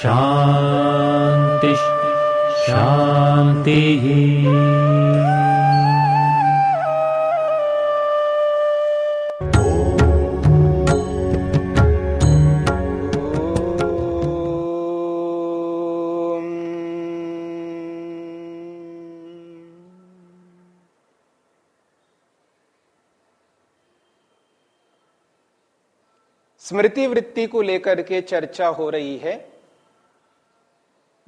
शान्तिः शान्तिः स्मृति वृत्ति को लेकर के चर्चा हो रही है।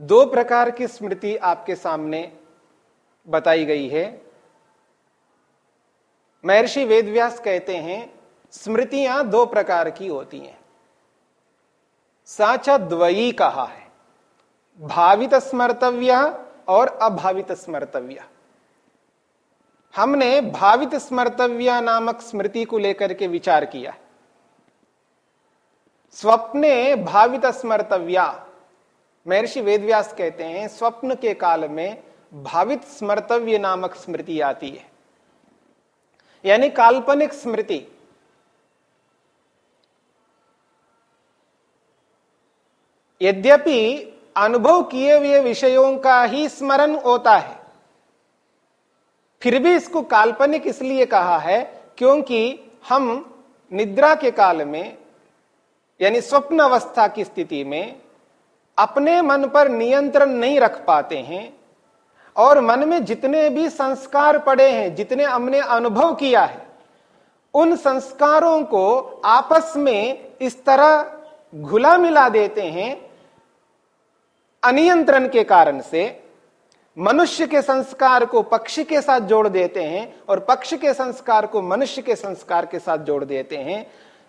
दो प्रकार की स्मृति आपके सामने बताई गई है। महर्षि वेदव्यास कहते हैं, स्मृतियाँ दो प्रकार की होती हैं। साचा द्वयी कहा है, भावित स्मर्तव्य और अभावित स्मर्तव्य। हमने भावित स्मर्तव्य नामक स्मृति को लेकर के विचार किया। स्वप्ने भावित स्मर्तव्या महर्षि वेदव्यास कहते हैं, स्वप्न के काल में भावित स्मर्तव्य नामक स्मृति आती है। यानी काल्पनिक स्मृति। यद्यपि अनुभव किए हुए विषयों का ही स्मरण होता है, फिर भी इसको काल्पनिक इसलिए कहा है क्योंकि हम निद्रा के काल में, यानी स्वप्न अवस्था की स्थिति में अपने मन पर नियंत्रण नहीं रख पाते हैं और मन में जितने भी संस्कार पड़े हैं, जितने हमने अनुभव किया है, उन संस्कारों को आपस में इस तरह घुला मिला देते हैं अनियंत्रण के कारण से, मनुष्य के संस्कार को पक्षी के साथ जोड़ देते हैं और पक्ष के संस्कार को मनुष्य के संस्कार के साथ जोड़ देते हैं।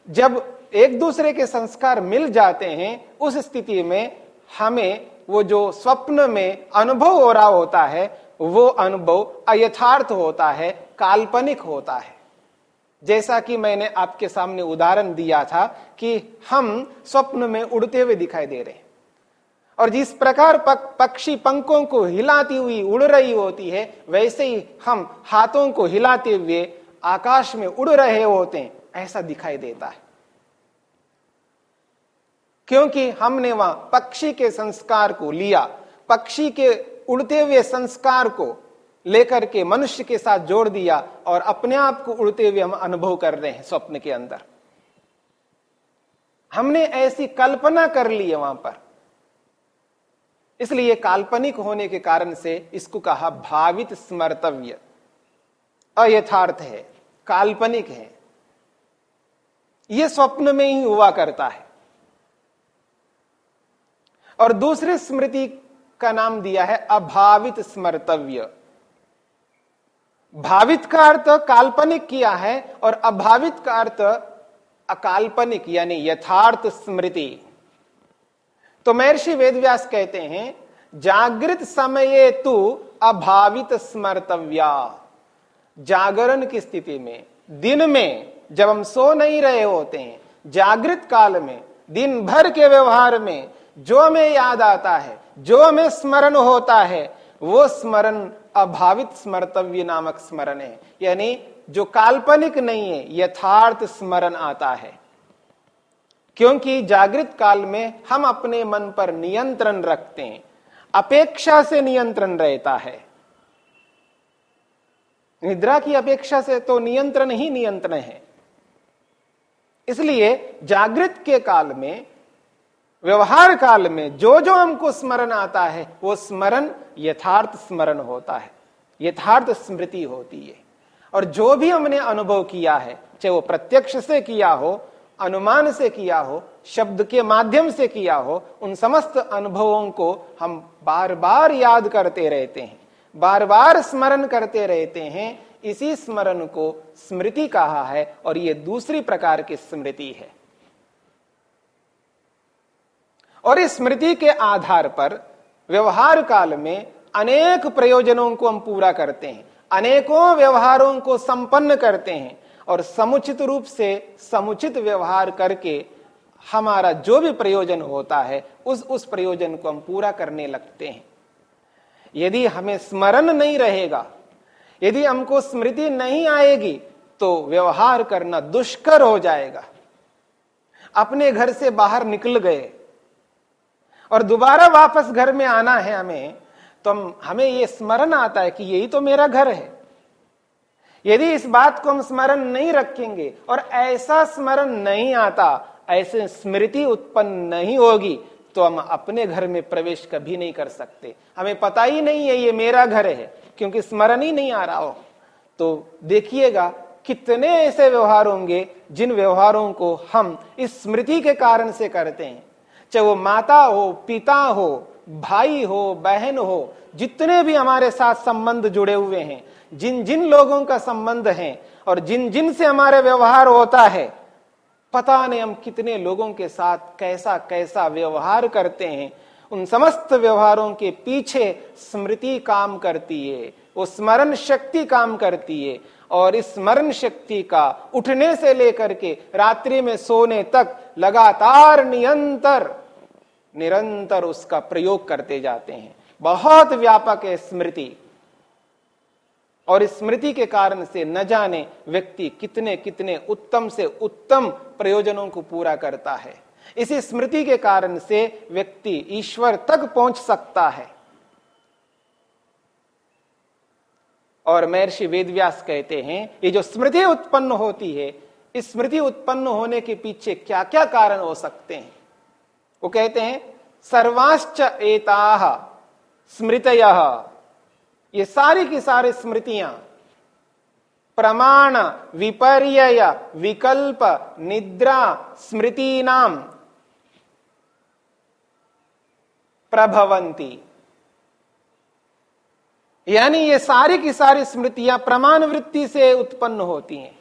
जब एक दूसरे के संस्कार मिल जाते हैं, उस स्थिति में हमें वो जो स्वप्न में अनुभव हो रहा होता है वो अनुभव अयथार्थ होता है काल्पनिक होता है। जैसा कि मैंने आपके सामने उदाहरण दिया था कि हम स्वप्न में उड़ते हुए दिखाई दे रहे हैं। और जिस प्रकार पक, पक्षी पंखों को हिलाती हुई उड़ रही होती है वैसे ही हम हाथों को हिलाते हुए आकाश में उड़ रहे होते हैं ऐसा दिखाई देता है। क्योंकि हमने वहाँ पक्षी के संस्कार को लिया, पक्षी के उड़ते हुए संस्कार को लेकर के मनुष्य के साथ जोड़ दिया और अपने आप को उड़ते हुए हम अनुभव कर रहे हैं स्वप्न के अंदर। हमने ऐसी कल्पना कर ली है वहाँ पर। इसलिए काल्पनिक होने के कारण से इसको कहा भावित स्मर्तव्य। अयथार्थ है, काल्पनिक है। यह स्वप्न में ही हुआ करता है। और दूसरी स्मृति का नाम दिया है अभावित स्मर्तव्य। भावित का अर्थ काल्पनिक किया है और अभावित का अर्थ अकाल्पनिक, यानी यथार्थ स्मृति। तो महर्षि वेदव्यास कहते हैं, जागृत समय तु अभावित स्मर्तव्या। जागरण की स्थिति में, दिन में जब हम सो नहीं रहे होते हैं जागृत काल में, दिन भर के व्यवहार में जो हमें याद आता है, जो हमें स्मरण होता है, वो स्मरण अभावित स्मर्तव्य नामक स्मरण है। यानी जो काल्पनिक नहीं है, यथार्थ स्मरण आता है। क्योंकि जागृत काल में हम अपने मन पर नियंत्रण रखते हैं। अपेक्षा से नियंत्रण रहता है। निद्रा की अपेक्षा से तो नियंत्रण ही नियंत्रण है। इसलिए जागृत के काल में व्यवहार काल में जो जो हमको स्मरण आता है, वो स्मरण, यथार्थ स्मरण होता है। यथार्थ स्मृति होती है। और जो भी हमने अनुभव किया है, चाहे वो प्रत्यक्ष से किया हो, अनुमान से किया हो, शब्द के माध्यम से किया हो, उन समस्त अनुभवों को हम बार बार याद करते रहते हैं बार बार स्मरण करते रहते हैं। इसी स्मरण को स्मृति कहा है और ये दूसरी प्रकार की स्मृति है। और इस स्मृति के आधार पर व्यवहार काल में अनेक प्रयोजनों को हम पूरा करते हैं, अनेकों व्यवहारों को संपन्न करते हैं और समुचित रूप से समुचित व्यवहार करके हमारा जो भी प्रयोजन होता है, उस उस प्रयोजन को हम पूरा करने लगते हैं। यदि हमें स्मरण नहीं रहेगा, यदि हमको स्मृति नहीं आएगी तो व्यवहार करना दुष्कर हो जाएगा। अपने घर से बाहर निकल गए और दोबारा वापस घर में आना है हमें तो हम, हमें यह स्मरण आता है कि यही तो मेरा घर है। यदि इस बात को हम स्मरण नहीं रखेंगे और ऐसा स्मरण नहीं आता, ऐसे स्मृति उत्पन्न नहीं होगी तो हम अपने घर में प्रवेश कभी नहीं कर सकते। हमें पता ही नहीं है ये मेरा घर है, क्योंकि स्मरण ही नहीं आ रहा हो। तो देखिएगा, कितने ऐसे व्यवहार होंगे जिन व्यवहारों को हम इस स्मृति के कारण से करते हैं। चाहे वो माता हो, पिता हो, भाई हो, बहन हो, जितने भी हमारे साथ संबंध जुड़े हुए हैं, जिन जिन लोगों का संबंध है और जिन जिन से हमारे व्यवहार होता है, पता नहीं हम कितने लोगों के साथ कैसा कैसा व्यवहार करते हैं। उन समस्त व्यवहारों के पीछे स्मृति काम करती है, वो स्मरण शक्ति काम करती है और इस स्मरण शक्ति का उठने से लेकर के रात्रि में सोने तक लगातार निरंतर निरंतर उसका प्रयोग करते जाते हैं। बहुत व्यापक है स्मृति। और स्मृति के कारण से न जाने व्यक्ति कितने कितने उत्तम से उत्तम प्रयोजनों को पूरा करता है। इसी स्मृति के कारण से व्यक्ति ईश्वर तक पहुँच सकता है। और महर्षि वेदव्यास कहते हैं, ये जो स्मृति उत्पन्न होती है, इस स्मृति उत्पन्न होने के पीछे क्या क्या कारण हो सकते हैं? वो कहते हैं, सर्वाश्च एता स्मृत ये सारी की सारी स्मृतियाँ, प्रमाण विपर्य विकल्प, निद्रा स्मृति नाम प्रभवंती यानी ये सारी की सारी स्मृतियाँ प्रमाण वृत्ति से उत्पन्न होती हैं।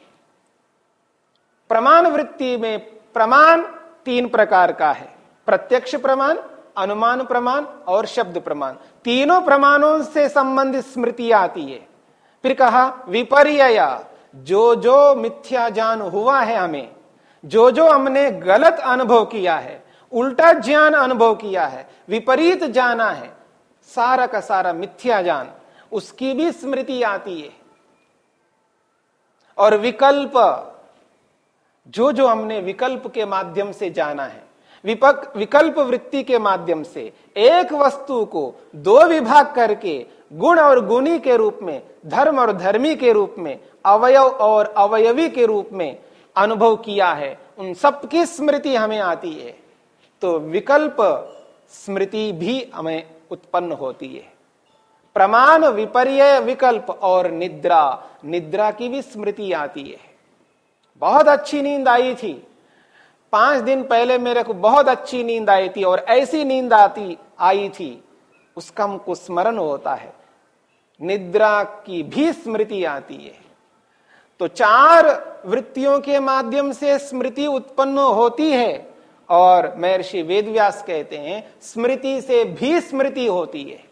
प्रमाण वृत्ति में प्रमाण तीन प्रकार का है। प्रत्यक्ष प्रमाण, अनुमान प्रमाण और शब्द प्रमाण। तीनों प्रमाणों से संबंधित स्मृति आती है। फिर कहा विपर्य जो जो मिथ्या ज्ञान हुआ है हमें, जो जो हमने गलत अनुभव किया है, उल्टा ज्ञान अनुभव किया है, विपरीत जाना है, सारा का सारा मिथ्या ज्ञान उसकी भी स्मृति आती है। और विकल्प, जो जो हमने विकल्प के माध्यम से जाना है विपक, विकल्प वृत्ति के माध्यम से एक वस्तु को दो विभाग करके गुण और गुणी के रूप में, धर्म और धर्मी के रूप में, अवयव और अवयवी के रूप में अनुभव किया है, उन सबकी स्मृति हमें आती है। तो विकल्प स्मृति भी हमें उत्पन्न होती है। प्रमाण विपर्य विकल्प और निद्रा निद्रा की भी स्मृति आती है। बहुत अच्छी नींद आई थी। पाँच दिन पहले मेरे को बहुत अच्छी नींद आई थी और ऐसी नींद आती, आई थी, उसका हमको स्मरण होता है। निद्रा की भी स्मृति आती है। तो चार वृत्तियों के माध्यम से स्मृति उत्पन्न होती है और महर्षि वेदव्यास कहते हैं, स्मृति से भी स्मृति होती है।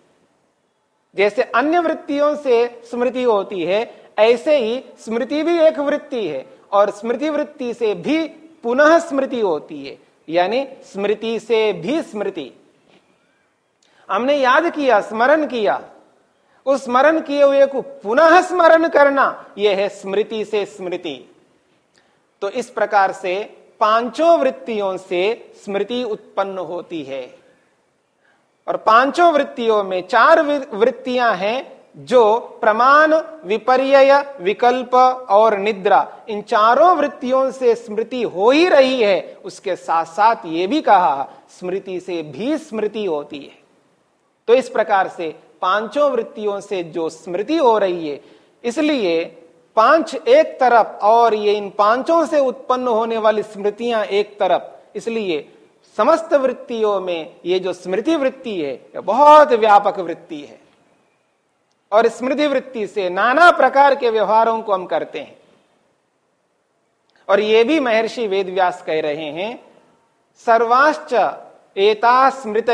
जैसे अन्य वृत्तियों से स्मृति होती है, ऐसे ही स्मृति भी एक वृत्ति है और स्मृति वृत्ति से भी पुनः स्मृति होती है, यानी स्मृति से भी स्मृति। हमने याद किया, स्मरण किया। उस स्मरण किए हुए को पुनः स्मरण करना, यह है स्मृति से स्मृति। तो इस प्रकार से पाँचों वृत्तियों से स्मृति उत्पन्न होती है। और पाँचों वृत्तियों में चार वृत्तियाँ हैं जो प्रमाण विपर्य विकल्प और निद्रा इन चारों वृत्तियों से स्मृति हो ही रही है, उसके साथ साथ ये भी कहा, स्मृति से भी स्मृति होती है। तो इस प्रकार से पाँचों वृत्तियों से जो स्मृति हो रही है, इसलिए पाँच एक तरफ़ और ये इन पाँचों से उत्पन्न होने वाली स्मृतियाँ एक तरफ़, इसलिए समस्त वृत्तियों में ये जो स्मृति वृत्ति है बहुत व्यापक वृत्ति है। और स्मृति वृत्ति से नाना प्रकार के व्यवहारों को हम करते हैं। और ये भी महर्षि वेदव्यास कह रहे हैं, सर्वाश्च एता स्मृत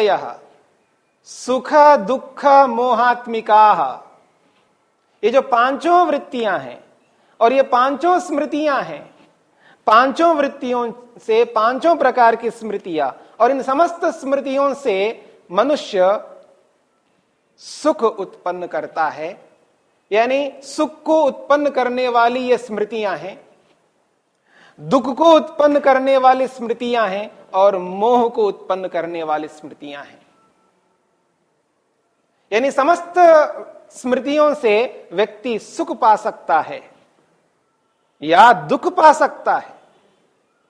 सुख, दुख, मोहात्मिका। ये जो पाँचों वृत्तियाँ हैं और ये पाँचों स्मृतियाँ हैं, पाँचों वृत्तियों से पाँचों प्रकार की स्मृतियाँ और इन समस्त स्मृतियों से मनुष्य सुख उत्पन्न करता है। यानी सुख को उत्पन्न करने वाली ये स्मृतियाँ हैं, दुख को उत्पन्न करने वाली स्मृतियाँ हैं और मोह को उत्पन्न करने वाली स्मृतियाँ हैं। यानी समस्त स्मृतियों से व्यक्ति सुख पा सकता है या दुख पा सकता है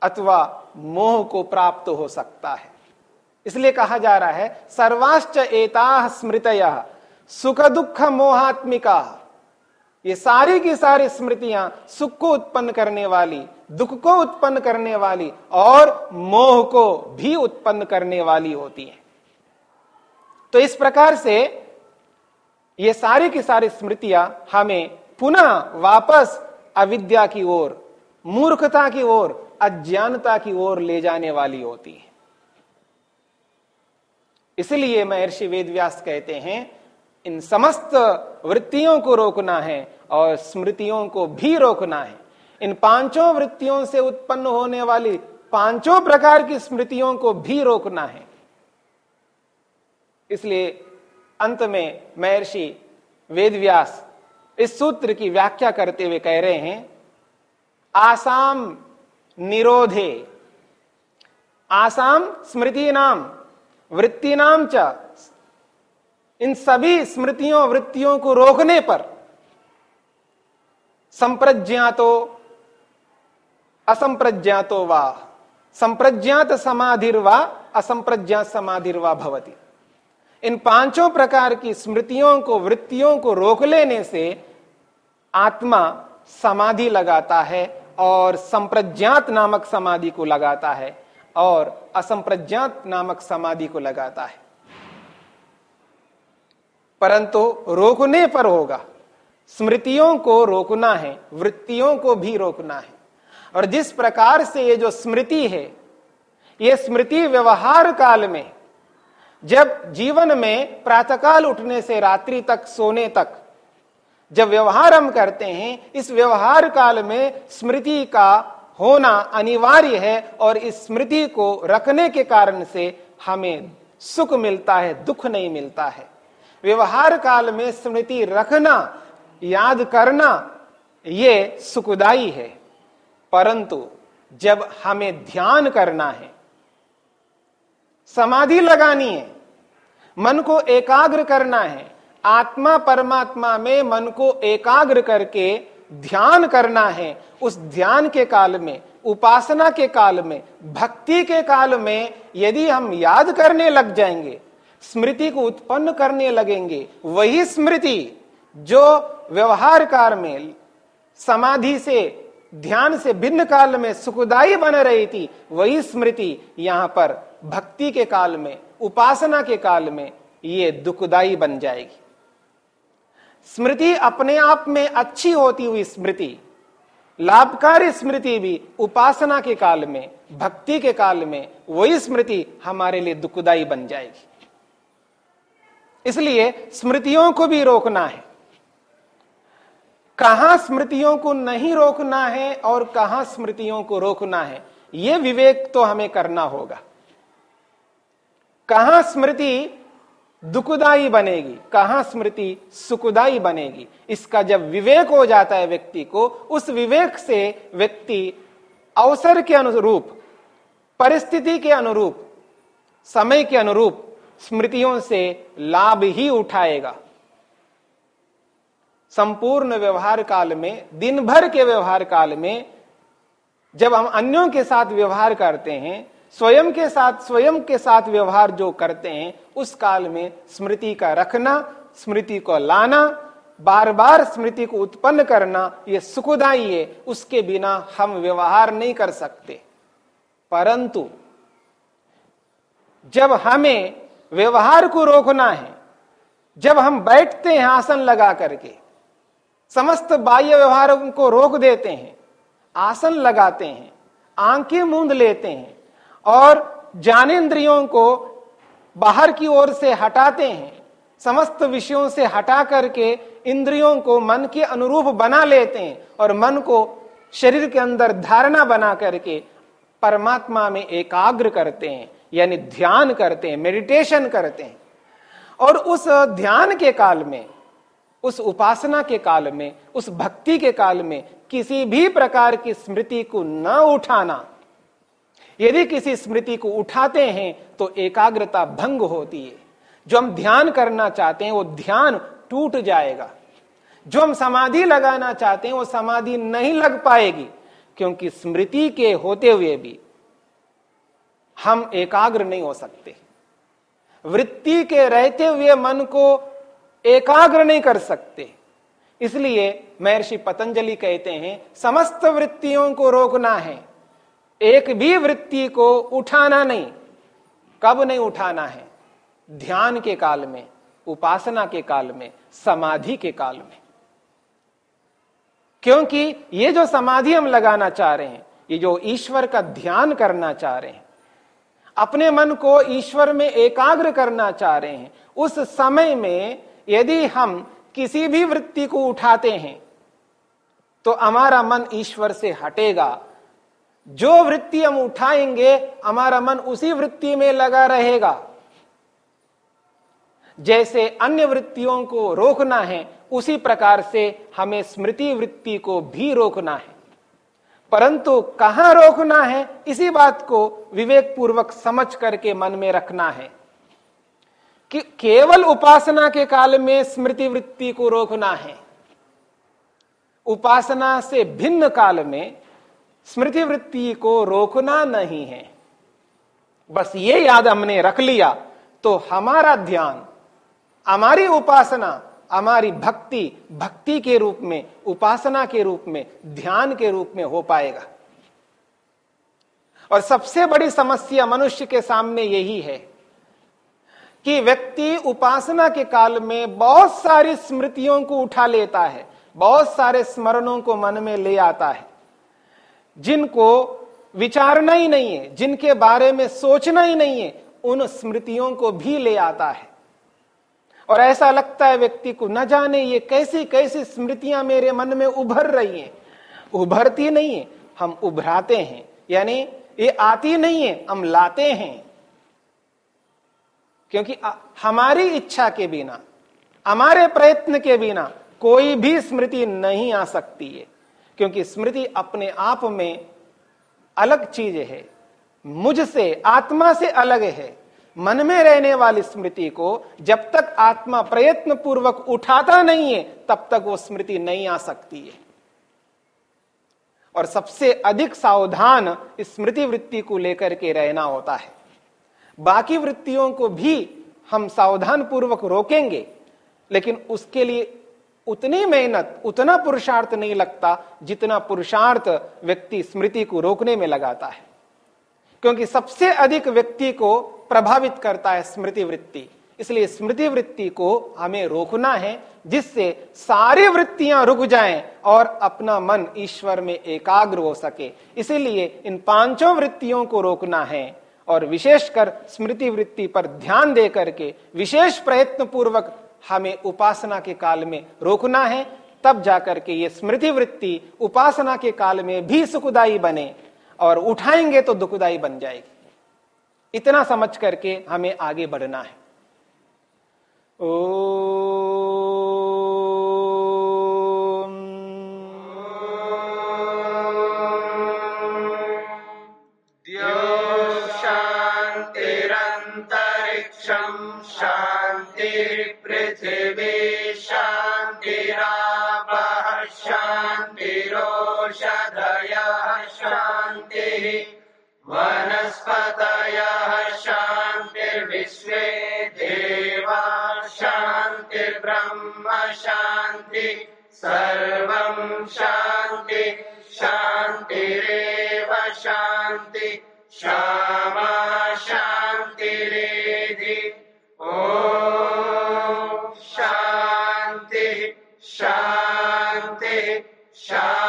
अथवा मोह को प्राप्त हो सकता है। इसलिए कहा जा रहा है, सर्वाश्च एता स्मृत सुख दुख मोहात्मिका ये सारी की सारी स्मृतियाँ सुख को उत्पन्न करने वाली, दुख को उत्पन्न करने वाली और मोह को भी उत्पन्न करने वाली होती हैं। तो इस प्रकार से ये सारी की सारी स्मृतियाँ हमें पुनः वापस अविद्या की ओर, मूर्खता की ओर, अज्ञानता की ओर ले जाने वाली होती है। इसलिए महर्षि वेदव्यास कहते हैं, इन समस्त वृत्तियों को रोकना है और स्मृतियों को भी रोकना है। इन पाँचों वृत्तियों से उत्पन्न होने वाली पाँचों प्रकार की स्मृतियों को भी रोकना है। इसलिए अंत में महर्षि वेदव्यास इस सूत्र की व्याख्या करते हुए कह रहे हैं, आसाम निरोधे, आसाम स्मृति नाम। वृत्ति नाम च। इन सभी स्मृतियों, वृत्तियों को रोकने पर संप्रज्ञातो, असंप्रज्ञातो वा, संप्रज्ञात समाधिर वा असंप्रज्ञात समाधिर वा भवती। इन पाँचों प्रकार की स्मृतियों को, वृत्तियों को रोक लेने से आत्मा समाधि लगाता है और संप्रज्ञात नामक समाधि को लगाता है। और असंप्रज्ञात नामक समाधि को लगाता है। परंतु रोकने पर होगा। स्मृतियों को रोकना है, वृत्तियों को भी रोकना है। और जिस प्रकार से ये जो स्मृति है, ये स्मृति व्यवहार काल में, जब जीवन में प्रातःकाल उठने से रात्रि तक, सोने तक, जब व्यवहार हम करते हैं, इस व्यवहार काल में स्मृति का होना अनिवार्य है और इस स्मृति को रखने के कारण से हमें सुख मिलता है, दुख नहीं मिलता है। व्यवहार काल में स्मृति रखना, याद करना, ये सुखदाई है। परंतु जब हमें ध्यान करना है, समाधि लगानी है, मन को एकाग्र करना है, आत्मा परमात्मा में मन को एकाग्र करके ध्यान करना है, उस ध्यान के काल में, उपासना के काल में, भक्ति के काल में यदि हम याद करने लग जाएँगे, स्मृति को उत्पन्न करने लगेंगे, वही स्मृति जो व्यवहार काल में, समाधि से, ध्यान से भिन्न काल में सुखदाई बन रही थी, वही स्मृति यहाँ पर भक्ति के काल में, उपासना के काल में ये दुखदाई बन जाएगी। स्मृति अपने आप में अच्छी होती हुई स्मृति, लाभकारी स्मृति भी उपासना के काल में, भक्ति के काल में, वही स्मृति हमारे लिए दुखदाई बन जाएगी। इसलिए स्मृतियों को भी रोकना है। कहा स्मृतियों को नहीं रोकना है और कहा स्मृतियों को रोकना है यह विवेक तो हमें करना होगा। कहा स्मृति दुखदाई बनेगी। कहाँ स्मृति सुखदाई बनेगी? इसका जब विवेक हो जाता है व्यक्ति को, उस विवेक से व्यक्ति अवसर के अनुरूप, परिस्थिति के अनुरूप, समय के अनुरूप स्मृतियों से लाभ ही उठाएगा। संपूर्ण व्यवहार काल में, दिन भर के व्यवहार काल में, जब हम अन्यों के साथ व्यवहार करते हैं स्वयं के साथ, स्वयं के साथ व्यवहार जो करते हैं, उस काल में स्मृति का रखना, स्मृति को लाना बार बार स्मृति को उत्पन्न करना यह सुखदाई है। उसके बिना हम व्यवहार नहीं कर सकते। परंतु, जब हमें व्यवहार को रोकना है, जब हम बैठते हैं आसन लगा करके, समस्त बाह्य व्यवहार को रोक देते हैं, आसन लगाते हैं, आँखें मूंद लेते हैं और ज्ञानेन्द्रियों को बाहर की ओर से हटाते हैं, समस्त विषयों से हटा करके इंद्रियों को मन के अनुरूप बना लेते हैं और मन को शरीर के अंदर धारणा बना करके परमात्मा में एकाग्र करते हैं, यानी ध्यान करते हैं मेडिटेशन करते हैं। और उस ध्यान के काल में, उस उपासना के काल में, उस भक्ति के काल में किसी भी प्रकार की स्मृति को न उठाना यदि किसी स्मृति को उठाते हैं तो एकाग्रता भंग होती है। जो हम ध्यान करना चाहते हैं, वो ध्यान टूट जाएगा। जो हम समाधि लगाना चाहते हैं, वो समाधि नहीं लग पाएगी, क्योंकि स्मृति के होते हुए भी हम एकाग्र नहीं हो सकते। वृत्ति के रहते हुए मन को एकाग्र नहीं कर सकते। इसलिए महर्षि पतंजलि कहते हैं, समस्त वृत्तियों को रोकना है। एक भी वृत्ति को उठाना नहीं। कब नहीं उठाना है? ध्यान के काल में, उपासना के काल में, समाधि के काल में। क्योंकि ये जो समाधि हम लगाना चाह रहे हैं, ये जो ईश्वर का ध्यान करना चाह रहे हैं, अपने मन को ईश्वर में एकाग्र करना चाह रहे हैं, उस समय में यदि हम किसी भी वृत्ति को उठाते हैं तो हमारा मन ईश्वर से हटेगा। जो वृत्ति हम उठाएँगे, हमारा मन उसी वृत्ति में लगा रहेगा। जैसे अन्य वृत्तियों को रोकना है, उसी प्रकार से हमें स्मृति वृत्ति को भी रोकना है। परंतु कहाँ रोकना है, इसी बात को विवेक पूर्वक समझ करके मन में रखना है कि केवल उपासना के काल में स्मृति वृत्ति को रोकना है। उपासना से भिन्न काल में स्मृति वृत्ति को रोकना नहीं है। बस ये याद हमने रख लिया तो हमारा ध्यान, हमारी उपासना, हमारी भक्ति भक्ति के रूप में, उपासना के रूप में, ध्यान के रूप में हो पाएगा। और सबसे बड़ी समस्या मनुष्य के सामने यही है कि व्यक्ति उपासना के काल में बहुत सारी स्मृतियों को उठा लेता है, बहुत सारे स्मरणों को मन में ले आता है। जिनको विचारना ही नहीं है, जिनके बारे में सोचना ही नहीं है, उन स्मृतियों को भी ले आता है। और ऐसा लगता है व्यक्ति को, न जाने ये कैसी कैसी स्मृतियाँ मेरे मन में उभर रही हैं। उभरती नहीं है, हम उभराते हैं। यानी ये आती नहीं है, हम लाते हैं। क्योंकि हमारी इच्छा के बिना, हमारे प्रयत्न के बिना कोई भी स्मृति नहीं आ सकती है। क्योंकि स्मृति अपने आप में अलग चीज़ है। मुझसे, आत्मा से अलग है। मन में रहने वाली स्मृति को जब तक आत्मा प्रयत्न पूर्वक उठाता नहीं है, तब तक वो स्मृति नहीं आ सकती है। और सबसे अधिक सावधान स्मृति वृत्ति को लेकर के रहना होता है। बाकी वृत्तियों को भी हम सावधान पूर्वक रोकेंगे, लेकिन उसके लिए उतनी मेहनत, उतना पुरुषार्थ नहीं लगता जितना पुरुषार्थ व्यक्ति स्मृति को रोकने में लगाता है। क्योंकि सबसे अधिक व्यक्ति को प्रभावित करता है स्मृति वृत्ति। इसलिए स्मृति वृत्ति को हमें रोकना है, जिससे सारी वृत्तियाँ रुक जाएँ और अपना मन ईश्वर में एकाग्र हो सके। इसीलिए इन पाँचों वृत्तियों को रोकना है और विशेषकर स्मृति वृत्ति पर ध्यान दे करके विशेष प्रयत्न पूर्वक हमें उपासना के काल में रोकना है, तब जाकर के ये स्मृति वृत्ति उपासना के काल में भी सुखदायी बने और उठाएँगे तो दुखदायी बन जाएगी। इतना समझ करके हमें आगे बढ़ना है। ओ पृथ्वी शांतिराप शांतिरोषधय शांति वनस्पतयः शान्तिर्विश्वे देवा शान्तिर्ब्रह्म शान्ति सर्वम् शान्ति शान्तिरेव शान्ति श्यामा शान्तिः शान्तिः शान्तिः